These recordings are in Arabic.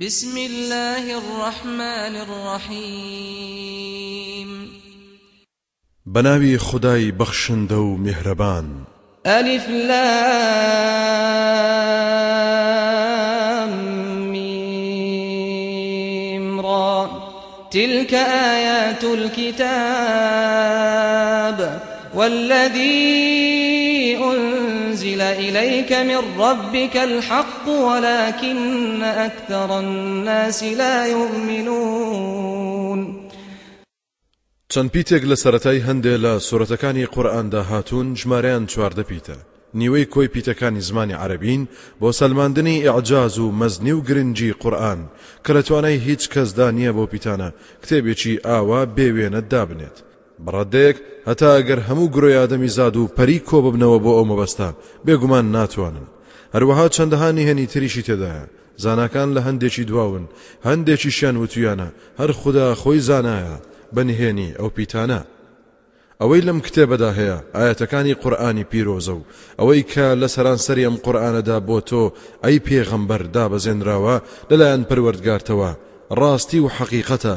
بسم الله الرحمن الرحيم. بناوي خداي بخشندو مهربان. ألف لام ميم را. تلك آيات الكتاب والذي أنزل إليك من ربك الحق ولكن أكثر الناس لا يؤمنون. چەند پیتێک لە سەتای هەندێ لە سوورەتەکانی قورئاندا هاتوون ژمارەیان چواردە پیتە. نیوەی کۆی پیتەکانی زمانی عربین بۆ سەلماندنی ئیعجاز و مەزنی و گرنگی قورآن کە لە توانای هیچ کەسدا نییە بۆ پیتانە کتێبێکی ئاوا بێوێنە دابنێت. بەڕادەیەک هەتا ئەگەر هەموو گرۆیادەمی زاد و پەری کۆ ببنەوە بۆ ئەو مەبەستا بێگومان ناتوانن. هەروەها چەندەهانی هێنی تریشی تێدایە. زانکان لە هەندێکی دواون هەندێکی شیان وتویانە هەر خوددا خۆی زانایە بەنهێنی ئەو پیتانە. ئەوەی لەم کتێبەدا هەیە ئاەتەکانی قورآانی پیرۆزە و ئەوەی کە لە سەرانسەری ئەم قورآانەدا بۆ تۆ ئەی پێغەمبەر دابەزێنراوە لەلایەن پەروەردگارتەوە ڕاستی و حەقیقەتە.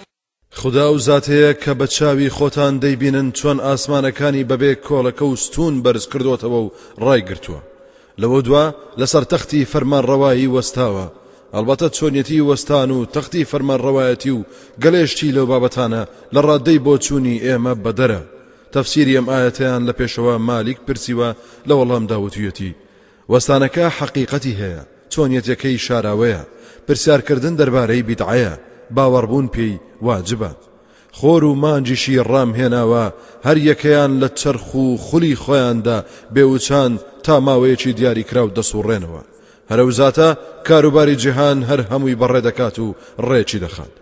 خدا و زاتەیە کە بە چاوی خۆتان دەیبینن چۆن ئاسمانەکانی بەبێ کۆڵەکە و ستون بەرز کردوتەوە و ڕای گرتووە. لەوە دوا لەسەر تەختی فەرمان ڕەوایی وەستاوە. ئەلبەتە چۆنیەتی وەستان و تەختی فەرمان ڕەوایەتی و گەلێشتی لەو بابەتانە لە ڕادەی بۆ چوونی ئێمە بەدەرە. تەفسیری ئەم ئاەتیان لە پێشەوە مالیک پرسیوە لە وەڵام داوتویەتی. وەستانەکە حەقیقەتی هەیە چۆنیەتەکەی شاراوەیە. پرسیارکردن دەربارەی بیدعەیە. باوەڕبوون پێی واجبە. خۆر و مانجیشی ڕام هێناوە هەر یەکەیان لە چرخ و خولی خۆیاندا بێوچان تا ماوەیەکی دیاری کرا و دەسوڕێنەوە هەرەوزاتە کاروباری جیهان هەر هەمووی بەڕێ دەکات و ڕێکی دەخات.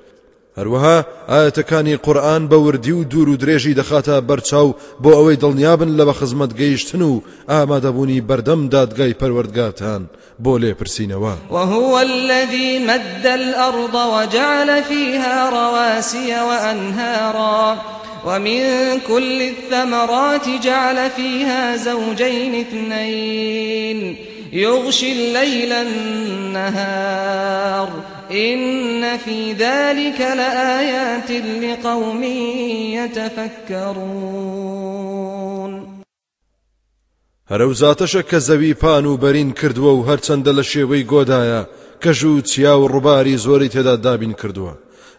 هەروەها ئاەتەکانی قورآن بە وردی و دوور و درێژی دەخاتە بەرچاو بۆ ئەوەی دڵنیابن لە بە خزمەت گەیشتن و ئامادەبوونی بەردەم دادگای پەروەردگاتان بۆ لێپرسینەوە. وهو الذي مد الأرض وجعل فيها رواسي وأنهارا ومن كل الثمرات جعل فيها زوجين اثنين يغشي الليل النهار. إن في ذلك لآيات لقوم يتفكرون. هەرەو زاتەشە کە زەوی پان و بەرین و هەرچەندە لە شێوەی گۆدایە کەژ و چیا و ڕووباری زۆری تێدا دابین کردووە.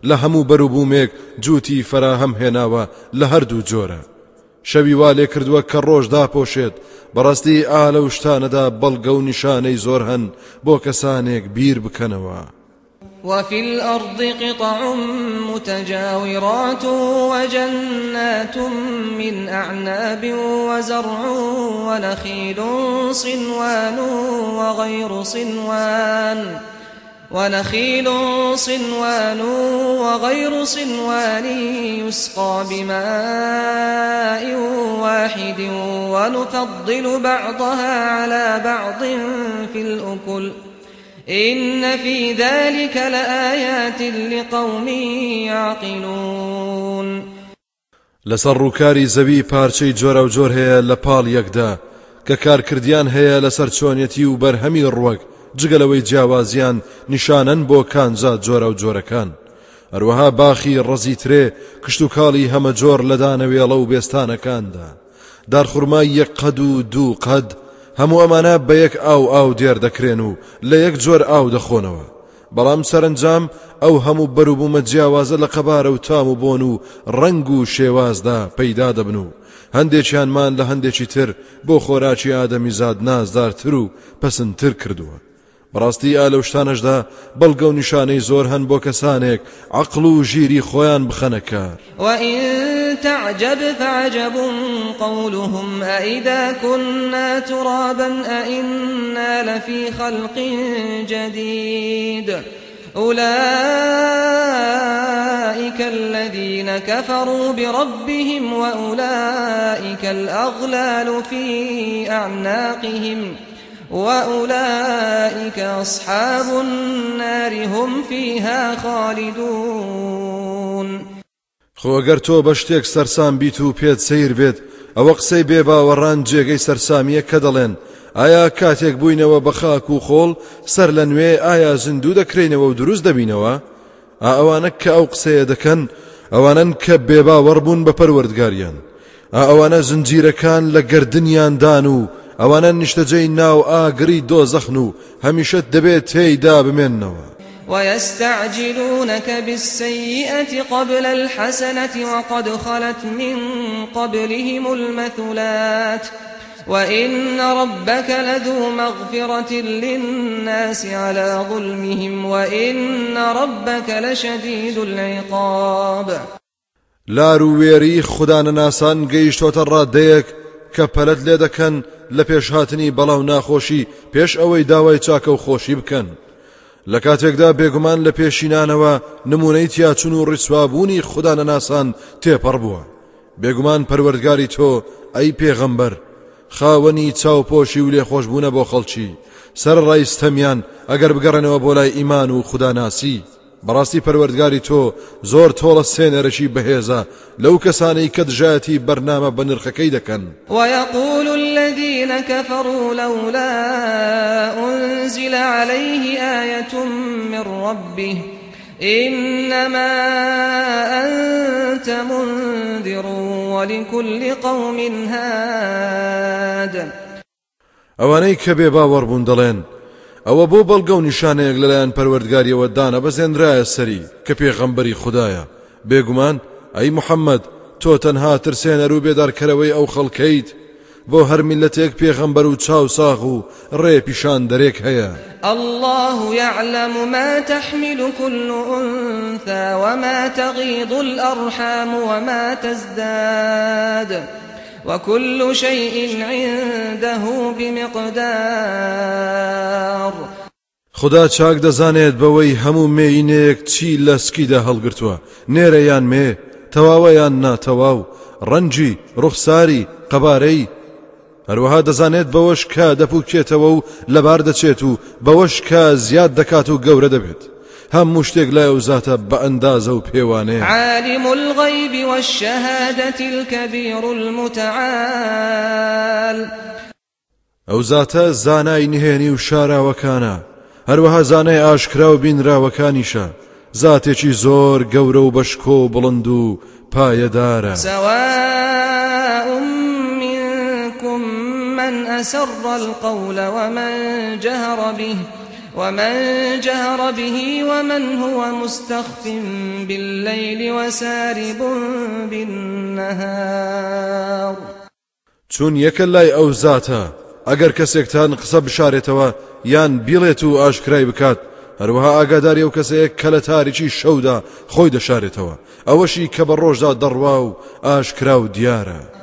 لە هەموو بەروبوومێک جووتی فراهەم شەوی وا لێ کردووە کە ڕۆژ داپۆشێت. بەڕاستی ئالە شتانەدا بەڵگە و نیشانەی زۆر هەن بۆ کەسانێک بیر بکەنەوە. وفي الأرض قطع متجاورات وجنات من أعناب وزرع ونخيل صنوان وغير صنوان ونخيل صنوان وغير صنوان يسقى بماء واحد ونفضل بعضها على بعض في الأكل. إن في ذلك لآيات لقوم يعقلون. لەسەر ڕووکاری زەوی پارچەی جۆرە و جۆر هەیە لە پاڵ یەکدا کە کارکردیان هەیە لەسەر چۆنیەتی و بەرهەمی جگەلەوەی جیاوازیان نیشانەن بۆ کانزا جۆرە و جۆرەکان. هەروەها باخی ڕەزی ترێ کشت و کاڵی هەمە جۆر لەدانەوێڵە و بێستانەکاندا. دارخورمای یەک قەد و دوو قەد هەموو ئەمانە بە یەک ئاو ئاو دێر دەکرێن و لە یەک جۆر ئاو دەخۆنەوە. بەڵام سەرنجام ئەو هەموو بەروبوومە جیاوازە لە قەبارە و تام و بۆن و ڕنگ و شێوازدا پەیدا دەبن و هەندێکیانمان لە هەندێکی تر بۆ خۆراکی ئادەمی زاد نازدارتر و پەسنتر کردووە. بەڕاستی ئا لەو شتانەشدا بەڵگە و نیشانەی زۆر هەن بۆ کەسانێک عقل و ژیری خۆیان بخەنە کار تعجب فعجب قولهم أئذا كنا ترابا أئنا لفي خلق جديد أولئك الذين كفروا بربهم وأولئك الأغلال في أعناقهم وأولئك أصحاب النار هم فيها خالدون خۆگەر تۆ بە شتێک سەرسام بیت و پێت سیر بێت ئەوە قسەی بێباوەڕان جێگەی سەرسامیە کە دەڵێن. ئایا کاتێک بووینەوە بە خاک و خۆڵ سەر لە نوێ ئایا زیندوو دەکرێنەوە و دروست دەبینەوە؟ ئەوانە کە ئەو قسەیە دەکەن ئەوانن کە بێباوەڕبوون بە پەروەردگاریان. ئەوانە زنجیرەکان لە گردنیاندان و ئەوانە نیشتەجەی ناو ئاگری دۆزەخن و هەمیشە دەبێت تێیدا بمێننەوە ويستعجلونك بالسيئة قبل الحسنة وقد خلت من قبلهم المثلات. وإن ربك لذو مغفرة للناس على ظلمهم وإن ربك لشديد العقاب. لارو وێری خوددانە ناسان کە پەلت لێ دەکەن لە پێشهاتنی بەڵاو ناخۆشی پێش ئەوەی داوای چاکە و خۆشی بکەن. لە کاتێکدا بێگومان لە پێشینانەوە نمونەی تیاچون و ڕیسوابوونی خوددانە ناسان تێپەڕ بووە. بێگومان پەروەردگاری تۆ ئەی پێغەمبەر خاوەنی چاوپۆشی و لێخۆشببوونە بۆ خەڵکی. سەر ڕایستەمیان ئەگەر بگەڕنەوە بۆ لای ئیمان و خوداناسی. بەڕاستی پەروەردگاری تۆ زۆر تۆڵە سێنەرەشی بەهێزە. لەو کەسانەی کە دژایەتی بەرنامە بە نرخەکەی دەکەن. ويقول الذين كفروا لولا أنزل عليه آية من ربه. إنما أنت منذر ولكل قوم هاد. ئەوانەی کە بێ باوەڕبوون دەڵێن ئەوە بۆ بەڵگە و نیشانەیەک لەلایەن پەروەردگاریەوە دانا بەزێنرایە سەری کە پێغەمبەری خوددایە بێگومان ئەی محەممەد تۆ تەنها ترسێنەر و بێدارکەرەوەی ئەو خەڵکەیت. بۆ هەر میلەتێک پێغەمبەر و چاو ساغ و ڕێ پیشان دەرێک هەیە. الله يعلم ما تحمل كل أنثى وما تغيض الأرحام وما تزداد. وكل شيء عنده بمقدار. خدا چاک دەزانێت بەوەی هەموو مێینەیەک چی لە سکیدا هەڵگرتووە. نێرەیان مێ تەواوەیان ناتەواو. ڕەنجی ڕوخساری قەبارەی. هەروەها دەزانێت بەوەش کە دەپوکێتەوە و لەبار دەچێت و بەوەش کە زیاد دەکات و گەورە دەبێت. هەموو شتێک لای و زاتە بە ئەندازە و پێوانەیە. عالم الغيب والشهادة الكبير المتعال. ئەو زاتە زانای نهێنی و شاراوەکانە. هەروەها زانای ئاشکرا و بینراوەکانیشە. زاتێکی زۆر گەورە و بەشکۆ و بڵند و پایەدارە. سواء منكم من أسر القول ومن جهر به. ومن جهر به ومن هو مستخف بالليل وسارب بالنهار. چون یەکە لای ئەو زاتە ئەگەر کەسێکتان قسە بشارێتەوە یان بیڵێت و ئاشکرای بکات هەروەها ئاگاداری ئەو کەسەیە کە لە تاریکی شەودا خۆی دەشارێتەوە. ئەوەشی کە بە ڕۆژدا دەڕوا و ئاشکرا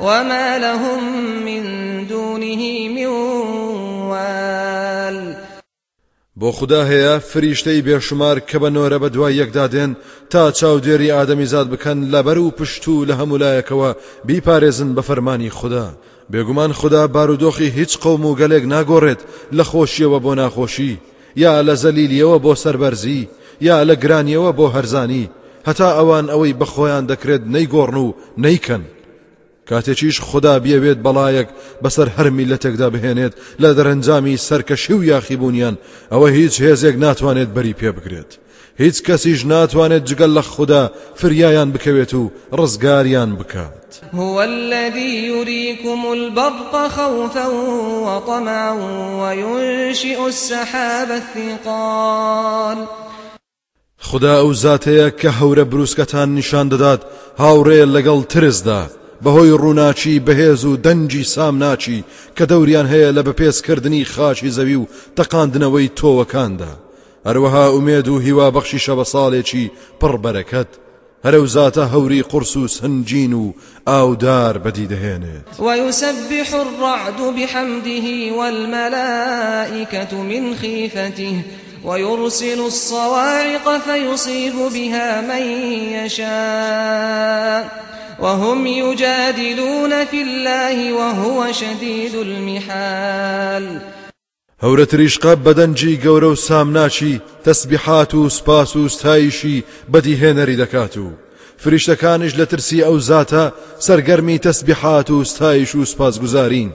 وما لهم من دونه من وال بۆ خدا هەیە فریشتەی بێشمار کە بە نۆرە بە دوای یەکدادێن تا چاودێری ئادەمی زاد بکەن لەبەر و پشت و لە هەمولایەکەوە بیپارێزن بە فەرمانی خوددا. بێگومان خدا بارودۆخی هیچ قوم و گەلێک ناگۆڕێت لە خۆشیەوە بۆ ناخۆشی یا لە زەلیلیەوە بۆ سەربەرزی یا لە گرانیەوە بۆ هەرزانی هەتا ئەوان ئەوەی بەخۆیان دەکرێت نەیگۆڕن و نەیکەن. کاتێکیش خدا بیاوێت بەڵایەک بەسەر هەر میلەتێکدا بهێنێت لە دەرەنجامی سەرکەشی و یاخیبوونیان ئەوە هیچ هێزێک ناتوانێت بەری پێ بگرێت. هیچ کەسیش ناتوانێت جگەل لە خوددا فریایان بکەوێت و ڕزگاریان بکات. هو الذي يريكم البرق خوفا وطمعا وينشئ السحاب الثقال. خدا ئەو زاتەیە کە هەورە بروسکەتان نیشان دەدات هاوڕێ لەگەڵ ترسدا. بەهۆی ڕووناچی بەهێز و دەنجی سامناچی کە دەوران هەیە لە بەپێسکردنی خاچی زەوی و تەقاندنەوەی تۆوەکاندا. هەروەها ئومێد و هیوا بەخشیشە بە ساڵێکی پڕ بەرەکەت. هەرەو زاتە هەوری قرس و سنجین و ئاودار بەدی دەهێنێت ويسبح الرعد بحمده والملائكة من خيفته ويرسل الصواعق فيصيب بها من يشاء وهم يجادلون في الله وهو شديد المحال. هەورە تریشقا بەدەنجی گەورە و سامناچی تەسبیحات و سپاس و ستایشی بەدیهێنەری دەکات و فریشتەکانش لە ترسی ئەو زاتە سەرگەرمی تەسبیحات و ستایش و سپاسگوزارین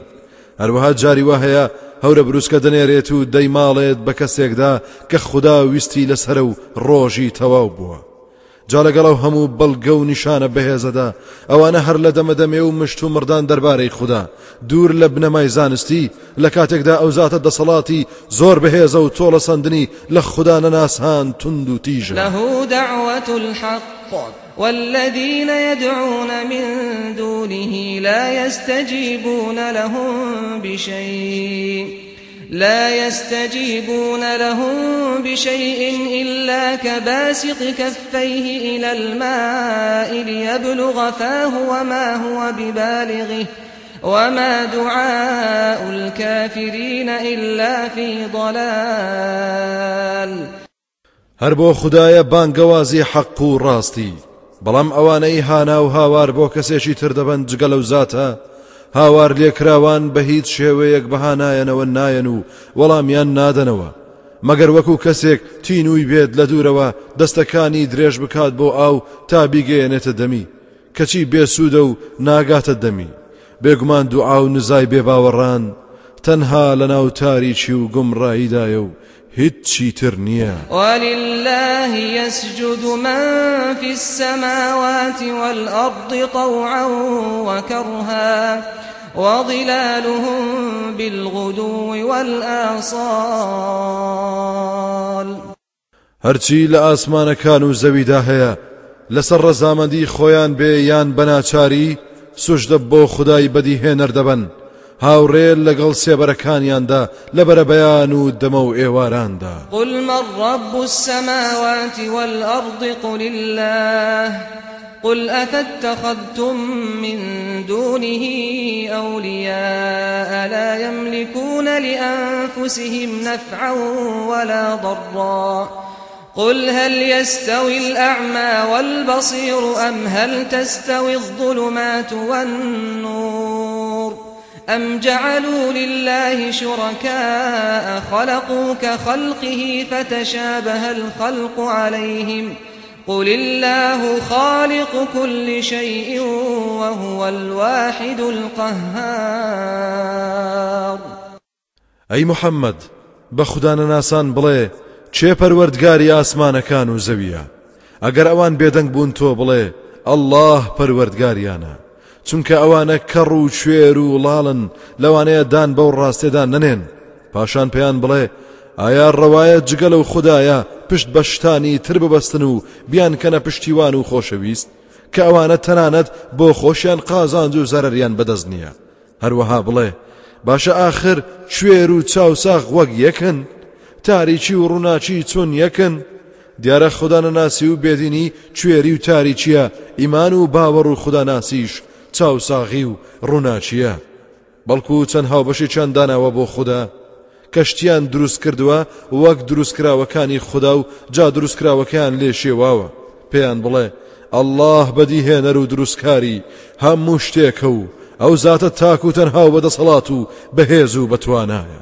هەروەها جاری وا هەیە هەورە بروسکە دەنێرێت و دەیماڵێت بە جا لەگەڵەو هەموو بەڵگە و نیشانە بەهێزەدا. ئەوانە هەر لە دەمەدەمێ و مشت مردان دەربارەی خوددا. دوور لە بنەمای زانستی لە کاتێکدا ئەو زاتە دەسەڵاتی زۆر بەهێزە و تۆڵە سندنی لە خوددا نەناسان تند و له دعوة الحق والذين يدعون من دونه لا يستجيبون لهم بشيء لا يستجيبون لهم بشيء إلا كباسط كفيه إلى الماء ليبلغ فاه وما هو ببالغه وما دعاء الكافرين إلا في ضلال. هەر بۆ خدایە بانگەوازی حەق و ڕاستی بەڵام ئەوانەی هانا هاوار بۆ کەسێکی تر زاتە هاوار لێکراوان بە هیچ شێوەیەک بەهانایەنەوە نایەن و وەڵامیان نادەنەوە. مەگەر وەکو کەسێک تینووی بێت لە دوورەوە دەستەکانی درێژ بکات بۆ ئاو تا بیگەیەنێتە دەمی. کەچی بێسوودە و ناگاتە دەمی. بێگومان دوعا و نزای بێباوەڕان تەنها لە ناو تاریچی و گمڕاییدایە و هیچی تر نییە. ولله يسجد من في السماوات والأرض طوعا وكرها وظلالهم بالغدو والآصال. هەرچی لە ئاسمانەکان و زەویدا هەیە لەسەر ڕەزامەندی خۆیان بێ یان بەناچاری سوشدە بۆ خدای بەدی هێنەر دەبن هاوڕێل لەگەڵ سێبەرەکانیاندا لەبەرە بەیان و دەمە و قل من رب السماوات والأرض قل الله. قل أفاتخذتم من دونه أولياء لا يملكون لأنفسهم نفعا ولا ضرا. قل هل يستوي الأعمى والبصير أم هل تستوي الظلمات والنور؟ أم جعلوا لله شركاء خلقوا كخلقه فتشابه الخلق عليهم قل الله خالق كل شيء وهو الواحد القهار. محەممەد بە خوددانە ناسان بڵێ چێ پەروەردگاری ئاسمانەکان و زەویە؟ ئەگەر ئەوان بێدەنگ بوون تۆ بڵێ ئەلله پەروەردگاریانە. چونکە ئەوانە کەڕ و کوێر و وڵاڵن لەوانەیە دان بەو ڕاستێدا نەنێن. پاشان پێیان بڵێ ئایا ڕەوایە جگەل و خدایە پشت بە شتانی تر ببەستن و بیان کەنە پشتیوان و خۆشەویست؟ کە ئەوانە تەنانەت بۆ خۆشیان قازاند و زەرریان بەدەست نییە. هەروەها بڵێ باشە ئاخر کوێر و چاوساغ وەک یەکن تاریکی و ڕووناچی چۆن یەکن. دیارە خوددانەناسی و بێدینی کوێری و تاریچیە ئیمان و باوەڕ و خودداناسیش چاوساغی و ڕووناچیە بەڵکو چەند هاوبەشی چەندداناوە بۆ خوددا. کەشتیان دروست کردووە وەک دروستکراوەکانی خوددا و جا دروستکراوەکان لێ شێواوە. پێیان بڵێ ئەلله بەدی هێنەر و دروستکاری هەموو شتێکە و ئەو زاتە تاک و تەنها و بەدەسەڵات و بەهێز و بەتوانایە.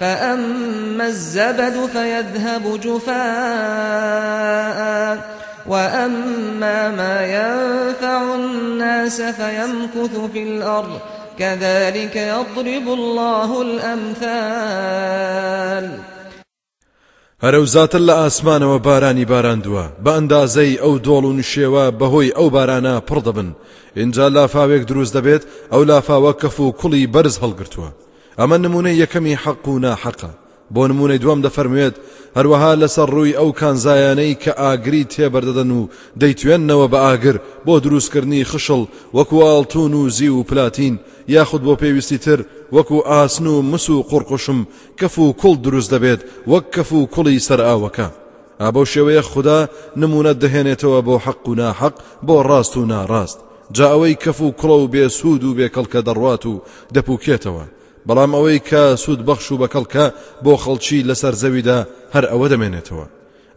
فأما الزبد فيذهب جفاء وأما ما ينفع الناس فيمكث في الأرض كذلك يضرب الله الأمثال. هەرەوزاتە لە ئاسمانەوە بارانی باراندووە بە ئەندازەی ئەو دۆڵ و نشێوە بەهۆی ئەو بارانە پڕ دەبن. اینجا لافاوێک دروست دەبێت ئەو لافاوە کەف و کوڵی بەرز هەڵگرتووە ئەمە نمونەی یەکەمی حەق و ناحەقە. بۆ نمونەی دوام دەفەرموێت هەروەها لەسەر ڕووی ئەو کانزایانەی کە ئاگری تێبەردەدەن و دەیتوێننەوە بە ئاگر بۆ دروستکردنی خشڵ وەکو ئاڵتون و زی و پلاتین یاخود بۆ پێویستی تر وەکو ئاسن و مس و قڕقشم کەف و کوڵ دروست دەبێت وەک کەف و کوڵی سەر ئاوەکە. ئابە شێوەیە خوددا نمونە دەهێنێتەوە بۆ حەق و ناحەق بۆ ڕاست و ناڕاست. جا ئەوەی کەف و کوڵە و بێسوود و بێکەڵکە دەڕوات و دەپوکێتەوە. بەڵام ئەوەی کە سوود بەخش و بەکەڵکە بۆ خەڵکی لەسەر زەویدا هەر ئەوە دەمێنێتەوە.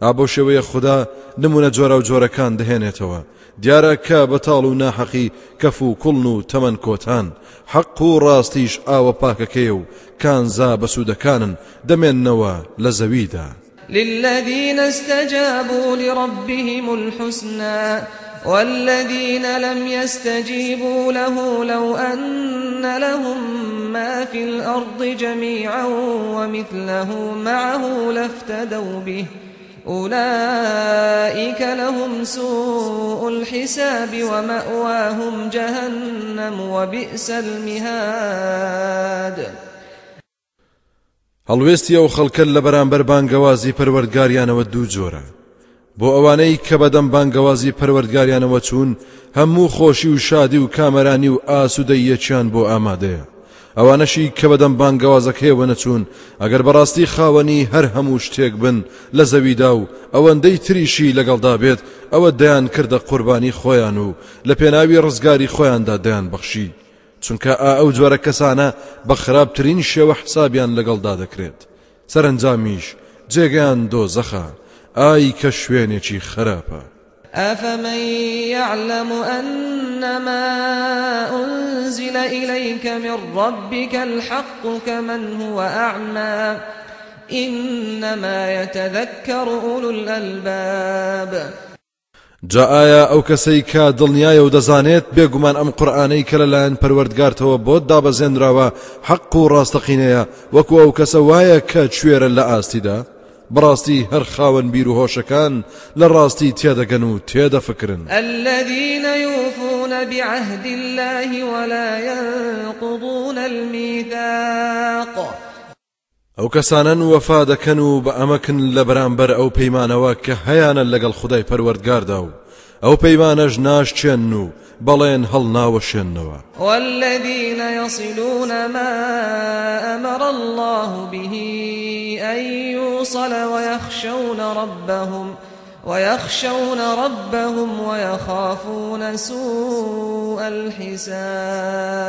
ئابۆ شێوەیە خوددا نمونە جۆرە و جۆرەکان دەهێنێتەوە. دیارە کە بەتاڵ و ناحەقی کەف و کوڵن و تەمەەن کۆتان حەق و ڕاستیش ئاوە پاکەکەی و کانزا بەسوودەکانن دەمێننەوە لە زەویدا. للذين استجابوا لربهم الحسنى والذين لم يستجيبوا له لو أن لهم ما في الأرض جميعا ومثله معه لافتدوا به. أولئك لهم سوء الحساب ومأواهم جهنم وبئس المهاد. هەڵوێستی ئەو خەڵکە لە بەرامبەر بانگەوازی پەروەردگاریانەوە دوو جۆرە بۆ ئەوانەی کە بەدەم بانگەوازی پەروەردگاریانەوە چوون هەموو خۆشی و شادی و کامەرانی و ئاسوودەی یەکیان بۆ ئامادەیە. ئەوانەشی کە بەدەم بانگەوازەکەیەوە نەچوون ئەگەر بەڕاستی خاوەنی هەر هەموو شتێک بن لە زەویدا و ئەوەندەی تریشی لەگەڵدا بێت ئەوە دەیان کردە قوربانی خۆیان و لە پێناوی ڕزگاری خۆیاندا دەیان بەخشی. چونکە ئا ئەو جۆرە کەسانە بە خراپترین شێوە حسابیان لەگەڵدا دەکرێت. سەرنجامیش جێگەیان دۆ زەخە ئای کە شوێنێکی خراپە. أفمن يعلم أنما أنزل إليك من ربك الحق كمن هو أعمى؟ إنما يتذكر أولو الألباب. جا ئایا ئەو کەسەی کە دڵنیایە و دەزانێت بێگومان ئەم قورآانەی کە لەلایەن پەروەردگارتەوە بۆ دابەزێنراوە حەق و ڕاستەقینەیە وەکو ئەو کەسە وایە کە کوێرە لە ئاستیدا؟ بڕاستی هەر خاوەن بیر و هۆشەکان لە ڕاستی تێدەگەن و تێدەفکرن الذين يوفون بعهد الله ولا ينقضون الميثاق. ئەو کەسانن وەفا دەکەن و بە ئەمەکن لە بەرامبەر ئەو پەیمانەوە کە هەیانە لەگەڵ خدای پەروەردگاردا و ئەو پەیمانەش ناشچێن و بەڵێن هەڵ ناوەشێنەوە والذين يصلون ما أمر الله به أن يوصل ويخشون ربهم ويخشون ربهم ويخافون سوء الحساب.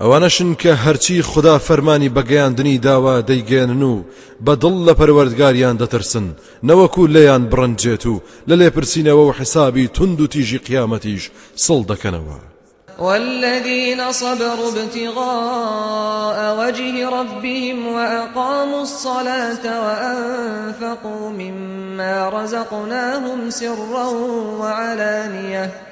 ئەوانەشن کە هەرچی خدا فەرمانی بەگەیاندنی داوا دەیگەێنن و بەدڵ لە پەروەردگاریان دەترسن نەوەکو لێیان بڕنجێت و لە لێپرسینەوە و حسابی تند و تیژی قیامەتیش والذين صبروا ابتغاء وجه ربهم وأقاموا الصلاة وأنفقوا مما رزقناهم سرا وعلانيةً.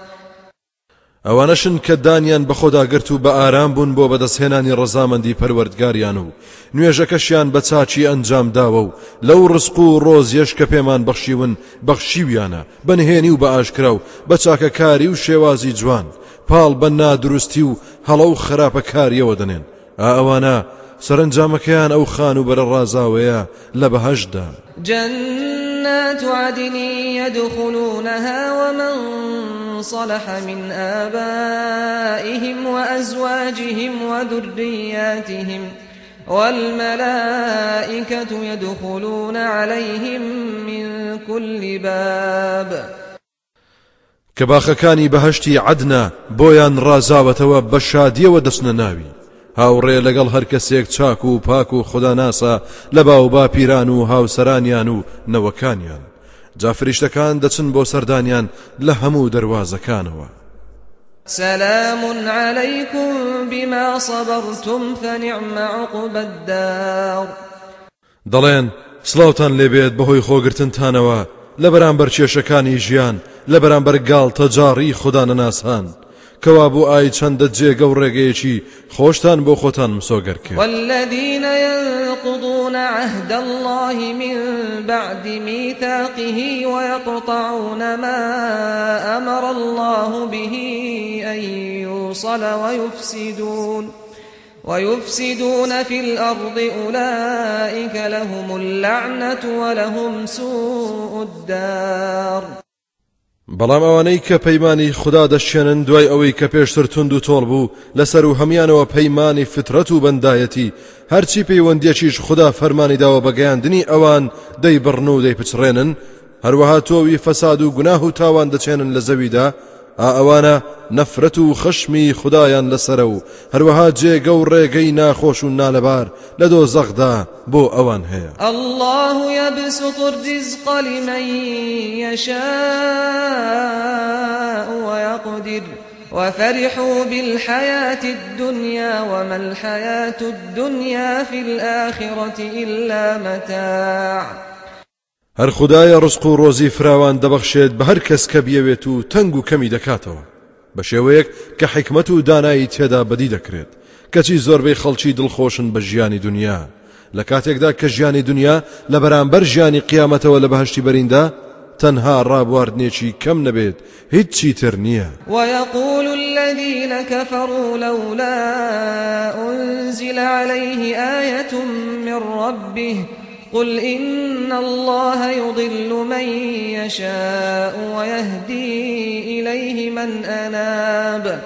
ئەوانەشن کە دانیان بە خۆداگرت و بە ئارام بوون بۆ بەدەستهێنانی ڕەزامەندی پەروەردگاریان و نوێژەکەشیان بە چاچی ئەنجام داوە و لەو ڕسق و ڕۆزیەش کە پێمان بەخشیون بەخشیویانە بەنهێنی و بە ئاشکرا و بە چاکەکاری و شێوازی جوان پاڵ بە نادروستی و هەڵە و خراپە کاریەوە دەنێن ئەوانە سەرنجامەکەیان ئەو خان و بەرە ڕازاوەیە لە بەهشدا. جنات عدن يدخلونها ومن صلح من آبائهم وأزواجهم وذرياتهم والملائكة يدخلون عليهم من كل باب. کە باخەکانی بەهشتی عدنا بۆیان ڕازاوەتەوە بە شادیەوە دەستنە ناوی. هاوڕێ لەگەڵ هەر کەسێک چاک و پاک و خدا ناسا لە باو با پیران و هاوسەرانیان و جا فریشتەکان دەچن بۆ سەردانیان لە هەموو دەواازەکانەوە سلام عليكم بما صبرتم فنعم عقب الدار. دەڵێن سلااوان لێبێت بەهۆی خۆگرتنتانەوە لە بەرامبەر کێشەکانی ژیان لە بەرامبەر گاڵ تەجاری خوددا نەناسان. کەوا بوو ئای چەندە جێگە و ڕێگەیەکی خۆشتان بۆ خۆتان مسۆگەر والذين ينقضون عهد الله من بعد ميثاقه ويقطعون ما أمر الله به أن يوصل ويفسدون ويفسدون في الأرض أولئك لهم اللعنة ولهم سوء الدار. بەڵام ئەوانەی کە پەیمانی خوددا دەشێنن دوای ئەوەی کە پێشتر تونند و تۆڵ بوو لەسەر و هەمانەوە پەیمانی فترەت و بەندایەتی. هەرچی پەیوەندیەکیش خوددا فەرمانی داوە بەگەیاندنی ئەوان دەی بڕن و دەی پچڕێنن هەروەها تۆوی فەساد و گوناه و تاوان دەچێنن لە زەویدا. ئەوانە نەفرەت و خشمی خدایان لەسرە و هەروەها جێگە و ڕێگەی ناخۆش و نالەبار. لە دۆ زەغدا بۆ ئەوان هەیە. الله يبسط الرزق لمن يشاء ويقدر. وفرحوا بالحياة الدنيا وما الحياة الدنيا في الآخرة إلا متاع. هەر خدایە ڕسق و ڕۆزی فراوان دەبەخشێت بە هەر کەس کە بیەوێت و تەنگ و کەمی دەکاتەوە. بە شێوەیەک کە حکمت و دانایی تێدا بەدی دەکرێت. کەچی زۆربەی خەڵکی دڵخۆشن بە ژیانی دنیا. لە کاتێکدا کە ژیانی دنیا لە بەرامبەر ژیانی قیامەتەوە لە بەهشتی بەریندا تەنها ڕابواردنێکی کەم نەبێت هیچ چیتر نییە. ويقول الذين كفروا لولا أنزل عليه آية من ربه قل إن الله يضل من يشاء ويهدي إليه من أناب.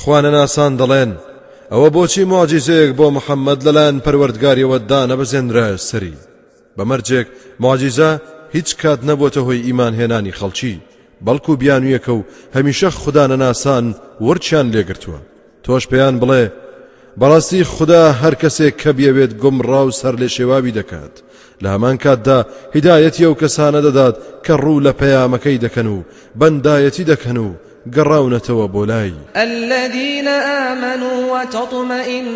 خوانە ناسان دەڵێن ئەوە بۆچی ماجیزەیەک بۆ محەممەد لەلایەن پەروەردگاریەوە دانە بەزێنرا سەری؟ بەمەرجێک ماجیزە هیچ کات نەبووتە هۆی ئیمان هێنانی خەڵکی بەڵکو بیانویەکە و هەمیشە خوددانە ناسان ورچیان لێگرتووە. تۆش پێیان بڵێ بەڕاستی خدا هەر کەسێک کە بیەوێت گمڕاو سەر لێ شێواوی دەکات. لە هەمان کاتدا هیدایەتی ئەو کەسانە دەدات کە ڕوو لە پەیامەکەی دەکەن و بەندایەتی دەکەن الذين آمنوا وتطمئن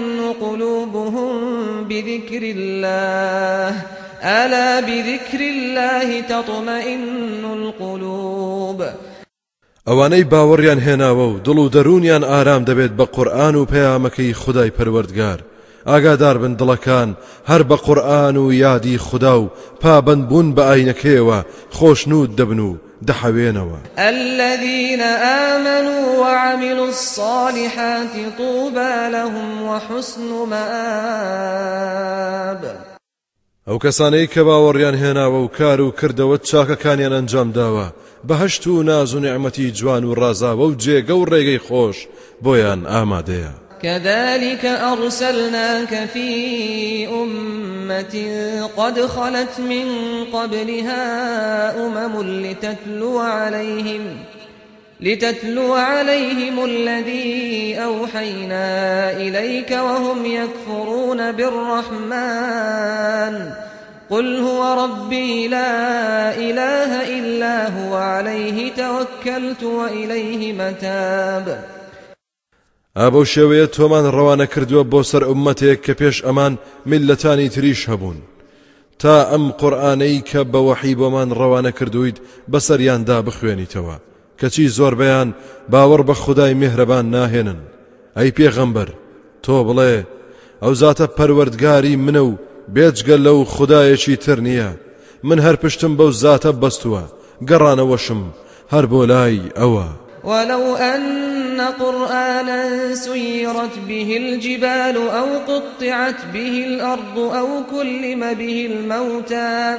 قلوبهم بذكر الله. ألا بذكر الله تطمئن القلوب؟ ئەوانەی باوەڕیان هێناوە و دڵ و دەرونیان ئارام دەبێت بە قورآن و پەیامەکەی خدای پەروەردگار. ئاگادار بن دڵەکان هەر بە قورآن و یادی خدا و پابند بوون بە ئاینەکەیەوە خۆشنود دەبن و دەحەوێنەوە. الذين آمنوا وعملوا الصالحات طوبى لهم وحسن مآب. ئەو کەسانەی کە باوەڕیان هێناوە و کار و کردەوە چاکەکانیان ئەنجام داوە. بەهشت و ناز و نعمەتی جوان و ڕازاوە و جێگە و ڕێگەی خۆش بۆیان ئامادەیە. كذلك أرسلناك في أمة قد خلت من قبلها أمم لتتلو عليهم لتتلو عليهم الذي أوحينا إليك وهم يكفرون بالرحمن. قل هو ربي لا إله إلا هو عليه توكلت وإليه متاب. ئابە شێوەیە تۆمان ڕەوانە کردووە بۆ سەر پێش ئەمان میلەتانی تریش هەبوون تا ئەم قورآانەی کە بە وەحی بۆمان ڕەوانە کردویت بەسەریاندا بخوێنیتەوە کەچی زۆربیان باوەڕ بە خدای میهرەبان ناهێنن. ئەی پێغەمبەر تۆ بڵێ ئەو زاتە پەروەردگاری منە و بێجگە لەو خدایەکی تر نییە. من هەر پشتم بەو زاتە بەستووە گەڕانەوەشم هەر بۆ لای ئەوە. ولو أن قرآنا سيرت به الجبال أو قطعت به الأرض أو كلم به الموتى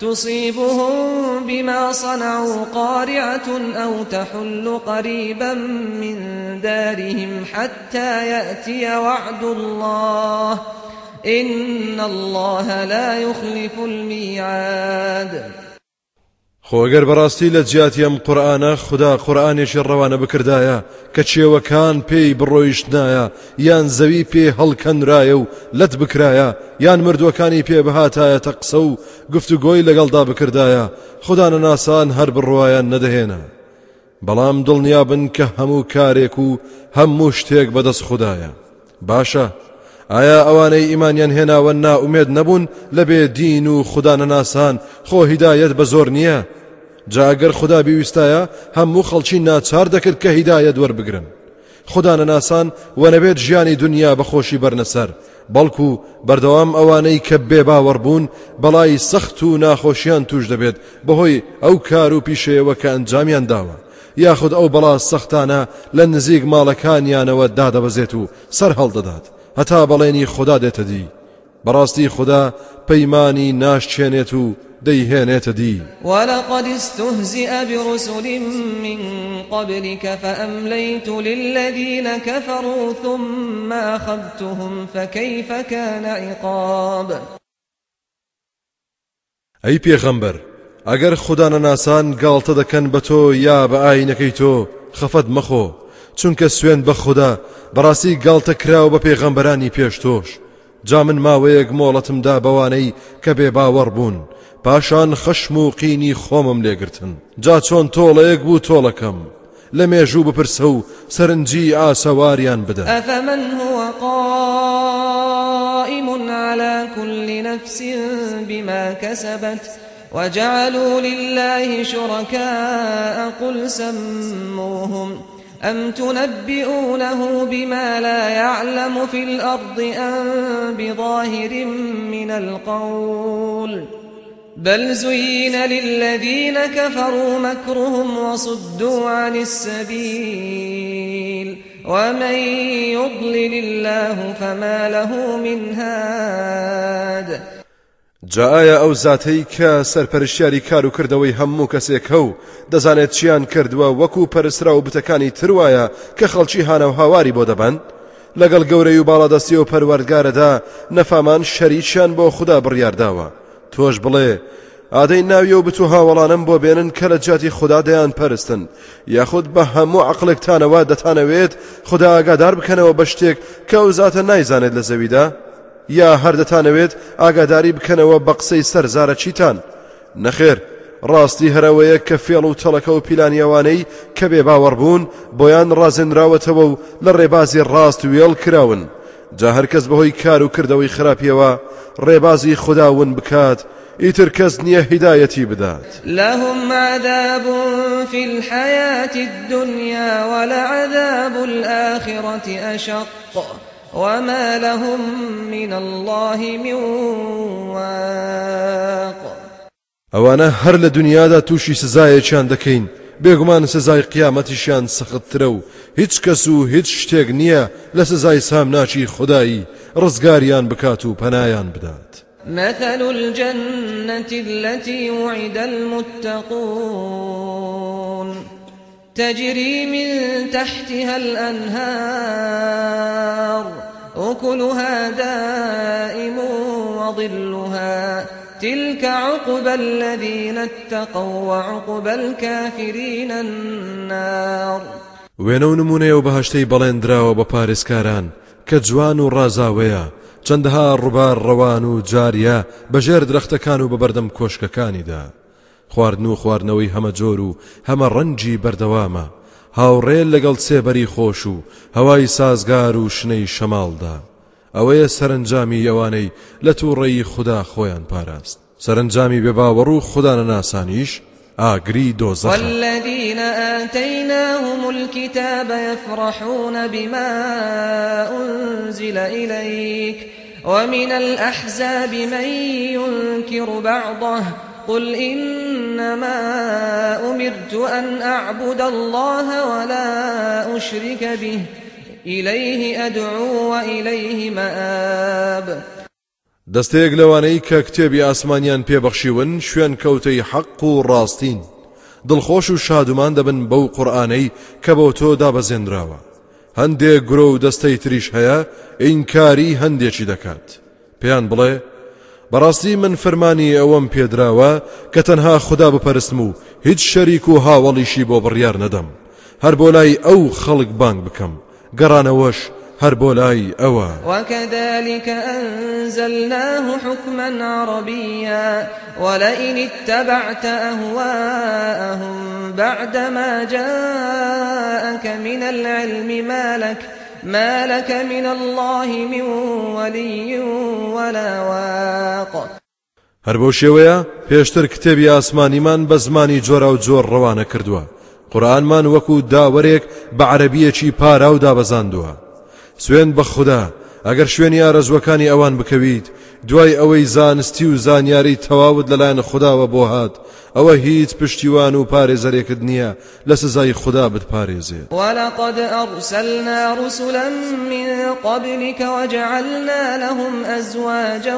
تصيبهم بما صنعوا قارعة أو تحل قريبا من دارهم حتى يأتي وعد الله. إن الله لا يخلف الميعاد. خۆگەر بەڕاستی لە جیاتی ئەم قورآانە خدا قورآانێکی ڕەوانە بکردایە کە چێوەکان پێی بڕۆیشتنایە یان زەوی پێ هەڵکەنرایە و لەت بکرایە یان مردوەکانی پێ بەهاتایە تە قسە و گفتوگۆی لەگەڵدا بکردایە خوددانە ناسان هەر بڕواایان نەدەهێنا بەڵام دڵنیابن کە هەموو کارێک و هەموو شتێک بەدەست خوددایە باشە ئایا ئەوانەی ئیمانیان هێناوە ناومێت نەبوون لە بێ دین و خوددانە ناسان خۆ هیدایەت بە زۆر نییە؟ جاگەر خدا بیویستایە هەموو خەڵکی ناچار دەکرد کە هیدایەت وەربگرن. خوددانە ناسان و نەبێت ژیانی دنیا بەخۆشی بەرنەسەر بەڵکو بەردەوام ئەوانەی کە بێ باوەڕبوون بەڵای سەخت و ناخۆشیان توش دەبێت بەهۆی ئەو کار و پیشەیەوە کە ئەنجامیان داوە. یاخود ئەو بەڵا سەختانە لە نزیک ماڵەکانیانەوە دادەبەزێت و سەر هەڵدەدات. هەتا بەڵێنی خوددا دێتە دی. بەڕاستی خوددا پەیمانی ناشچێنێت و دەیهێنێتە دی ولقد استهزئ برسل من قبلك فأمليت للذين كفروا ثم أخذتهم فكيف كان عقاب؟ ئەی پێغەمبەر ئەگەر خوددانە ناسان گاڵتە دەکەن بە تۆ یا بە ئاینەکەی تۆ خەفەت مەخۆ چونکە سوێن بە خوددا بەڕاستی گاڵتە کراوە بە پێغەمبەرانی پێش تۆش جا من ماوەیەک مۆڵەتمدا بەوانەی کە بێ باوەڕ بوون. پاشان خەشم و قینی خۆمم لێگرتن. جا چۆن تۆڵەیەک بوو تۆڵەکەم. لە مێژوو بپرسە و سەرنجی ئاسەواریان بدە. ئەفەمن هو قائم على كل نفس بما كسبت وجعلوا لله شركاء قل سموهم أم تنبئونه بما لا يعلم في الأرض أم بظاهر من القول بل زين للذين كفروا مكرهم وصدوا عن السبيل. ومن يضلل الله فما له من هاد. جاایە ئەو زاتەی کە سەرپەرشیاری کار و کردەوەی هەموو کەسێک هەو دەزانێت چیان کردووە وەکو پەرسرا و بتەکانی تروایە کە خەڵکی هانە و هاواری بۆ دەبند لەگەڵ گەورەی و باڵادەستی و پەروەردگارەدا نەفامان تۆش بڵێ ئادەی ناویە و بتو هاوڵانم بۆ بێنن کە لە جاتی خوددا دەیان پەرستن. یاخود بە هەموو عقلێکتانەوە دەتانەوێت خوددا ئاگادار بکەنەوە بە شتێک کە ئەو زاتە نایزانێت لە زەویدا؟ یا هەردەتانەوێت ئاگاداری بکەنەوە بە قسەی سەرزارە چیتان؟ نەخێر ڕاستی هەرەوەیە کە فێڵ و تەڵەکە و پیلانیاوانەی کە بێ باوەڕبوون بۆیان ڕازێنراوەتەوە و لە ڕێبازی ڕاست وێڵ کراون. جا هەرکەس بەهۆی کار و کردەوەی خراپیەوە ڕێبازی خودداون بکات ئیتر کەس نییە هیدایەتی بدات. لهم عذاب في الحياة الدنيا ولعذاب الآخرة أشق وما لهم من الله من واق. ئەوانە هەر لە دنیادا تووشی سزایەکیان دەکەین بێگومان سزای قیامەتیشیان سەختترە و هیچ کەس و هیچ شتێک نییە لە سزای سامناچی خودایی ڕزگاریان بکات و بدات. مثل الجنة التي وعد المتقون تجري من تحتها الأنهار أكلها دائم وظلها تلك عقبى الذين اتقوا وعقبى الكافرين النار. وێنە و نمونەیە و بەهشتەی بەڵێندراوە بە پارێزکاران کە جوان و ڕازاوەیە چەندەها ڕووبار ڕەوان و جاریە بەژێر درەختەکان و بەبەردەم کۆشکەکانیدا. خواردن و خواردنەوەی هەمە جۆر و هەمە ڕەنجی بەردەوامە هاوڕێل لەگەڵ سێبەری خۆش و هەوای سازگار و شنەی شەماڵدا. ئەوەیە سەرنجامی ئەوانەی لە تووڕێی خوددا خۆیان پاراست. سەرنجامی بێباوەڕ و خوددانە ناسانیش ئاگری دۆزە والذين آتيناهم الكتاب يفرحون بما أنزل إليك ومن الأحزاب من ينكر بعضه قل إنما أمرت أن أعبد الله ولا أشرك به. إليه أدعو وإليه مآب. دەستەیەک لەوانەی کە کتێبی ئاسمانیان پێبەخشیون شوێن کەوتەی حەق و ڕاستین. دڵخۆش و شادومان دەبن بەو قورآانەی کە بەو تۆ دابەزێنراوە. هەندێک گرۆ و دەستەی تریش هەیە ئینکاری هەندێکی دەکات. پێیان بڵێ بەڕاستی من فەرمانی ئەوەم پێدراوە کە تەنها خوددا بپەرستم و هیچ شەریک و هاوڵیشی بۆ بڕیار نەدەم. هەر بۆ لای ئەو خەڵک بانگ بکەم. گەڕانەوەش هەر بۆ لای ئەوە وكذلك أنزلناه حكما عربيا ولئن اتبعت أهواءهم بعدما جاءك من العلم ما لك ما لك من الله من ولي ولا واق. هەر بۆ شێوەیە پێشتر کتێبی ئاسمانیمان بە زمانی جۆرا و جۆر ڕەوانە کردووە. قورآنمان وەکو داوەرێک بە عەربیەکی پارا و دابەزاندووە. سوێن بە خوددا ئەگەر شوێنی ئارەزوەکانی ئەوان بکەویت دوای ئەوەی زانستی و زانیاری تەواوت لەلایەن خودداوە بۆ هات. ئەوە هیچ پشتیوان و پارێزەرێکت نییە لە سزای خوددا بتپارێزێت. ولقد أرسلنا رسلا من قبلك وجعلنا لهم أزواجا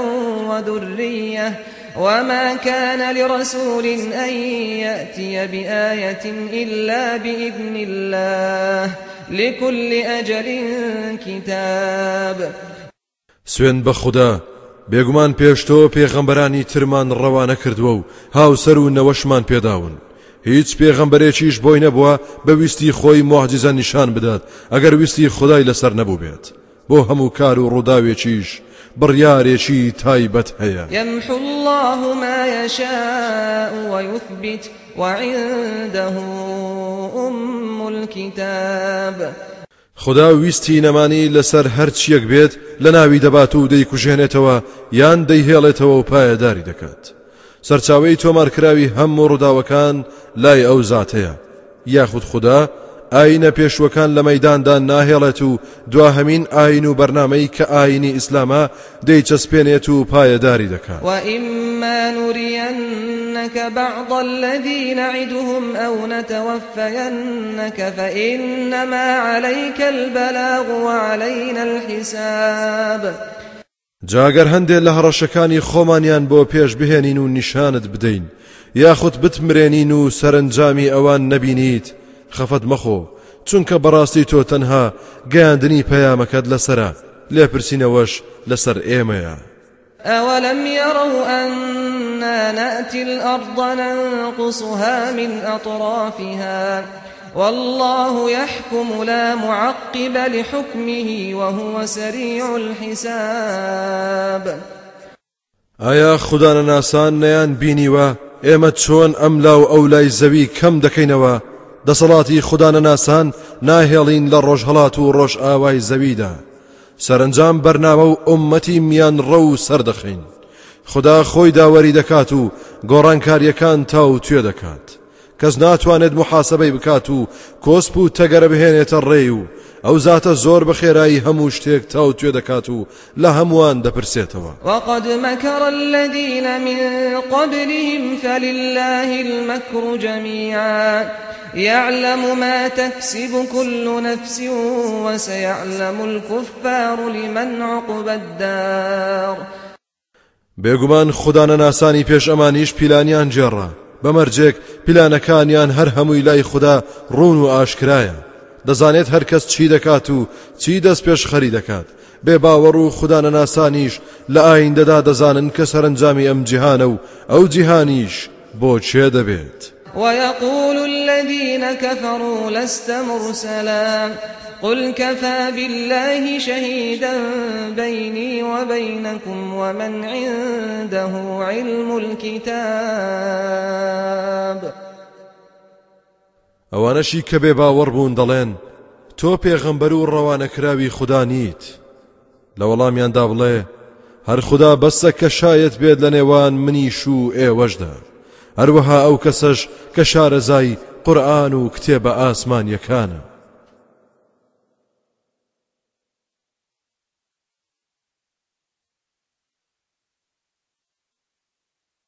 وذرية وما كان لرسول أن يأتي بآية إلا بإذن الله لكل أجل كتاب سوێن بە خوددا بێگومان پێشتۆ پێغەمبەرانی ترمان ڕەوانە کردووە و هاوسەر و نەوەشمان پێداون. هیچ پێغەمبەرێکیش بۆی نەبووە بە ویستی خۆی مۆحجزە نیشان بدات ئەگەر ویستی خدای لەسەر نەبوو بێت. بۆ هەموو کار و ڕووداوێکیش بڕیارێکی تایبەت هەیە. يمحو الله ما يشاء ويثبت وعنده أم الكتاب. خدا ویستی نەمانی لەسەر هەرچیەک بێت لە ناوی دەبات و دەیکوژێنێتەوە یان دەیهێڵێتەوە و پایەداری دەکات. سەرچاوی تۆمارکراوی هەموو ڕووداوەکان لای ئەو زاتەیە. یاخود خدا ئاینە پێشوەکان لە مەداندا ناهێڵێت و دوا هەمین ئاین و بەرنمەی کە ئاینی ئیسلامە دەیچەسپێنێت و پایەداری دەکات. بعض الذي نعدهم أو نتوفينك فإنما عليك البلاغ وعلينا الحساب. جاگەر هەندێک لە هەڕەشەکانی خۆمانیان بۆ پێش بهێنین و نیشانت بدەین یاخود بتمرێنین و سەرنجامی ئەوان نەبینیت. خەفەت مەخۆ چونکە بەڕاستی تۆ تەنها گەیاندنی پەیامەکەت لەسرە لێپرسینەوەش لەسەر ئێمەیە. أولم يروا أنا نأتي الأرض ننقصها من أطرافها. والله يحكم لا معقب لحكمه وهو سريع الحساب. ئایا خوددانە ناسان نەیان بینیوە؟ ئێمە چۆن ئەم لاو ئەو لای زەوی کەم دەکەینەوە؟ دەسەڵاتی خوددانە ناسان ناهێڵین لە ڕۆژهڵات و ڕۆژ ئاوای زەویدا. سەرنجام بەرنامە و ئومەتی میان ڕە و سەردەخین. خدا خۆی داوەری دەکات و گۆڕانکاریەکان تا و توێ دەکات. کەس ناتوانێت محاسبەی بکات و کۆسپ و تەگەرە بهێنێتە ڕێ و ئەو زاتە زۆر بە خێرایی هەموو شتێک تا و توێ دەکات و لە هەمووان دەپرسێتەوە. وقد مكر الذين من قبلهم فلله المكر جميعا. يعلم ما تكسب كل نفس وسيعلم الكفار لمن عقب الدار. بێگومان خوددانە ناسانی پێش ئەمانیش پیلانیان جێڕە بەمەرجێک پیلانەکانیان هەر هەمووی لای خوددا ڕوون و ئاشکرایە. دەزانێت هەر کەس چی دەکات و چی دەست پێش خەری دەکات. بێ باوەڕ و خوددانە ناسانیش لە ئایندەدا دەزانن کە سەرنجامی ئەم جیهانە و ئەو جیهانیش بۆ چێ دەبێت. ويقول الذين كفروا لست مرسلا. قل كفى بالله شهيدا بيني وبينكم ومن عنده علم الكتاب. ئەوانەشی کە بێ باوەڕ بوون دەڵێن تۆ پێغەمبەر و ڕەوانەکراوی خوددا نیت. لە وەڵامیاندا بڵێ هەر خوددا بەسە کە شایەت بێت لە نێوان منیش و ئێوەشدا. هەروەها ئەو کەسەش کە شارەزای قورآن و کتێبە ئاسمانیەکانە.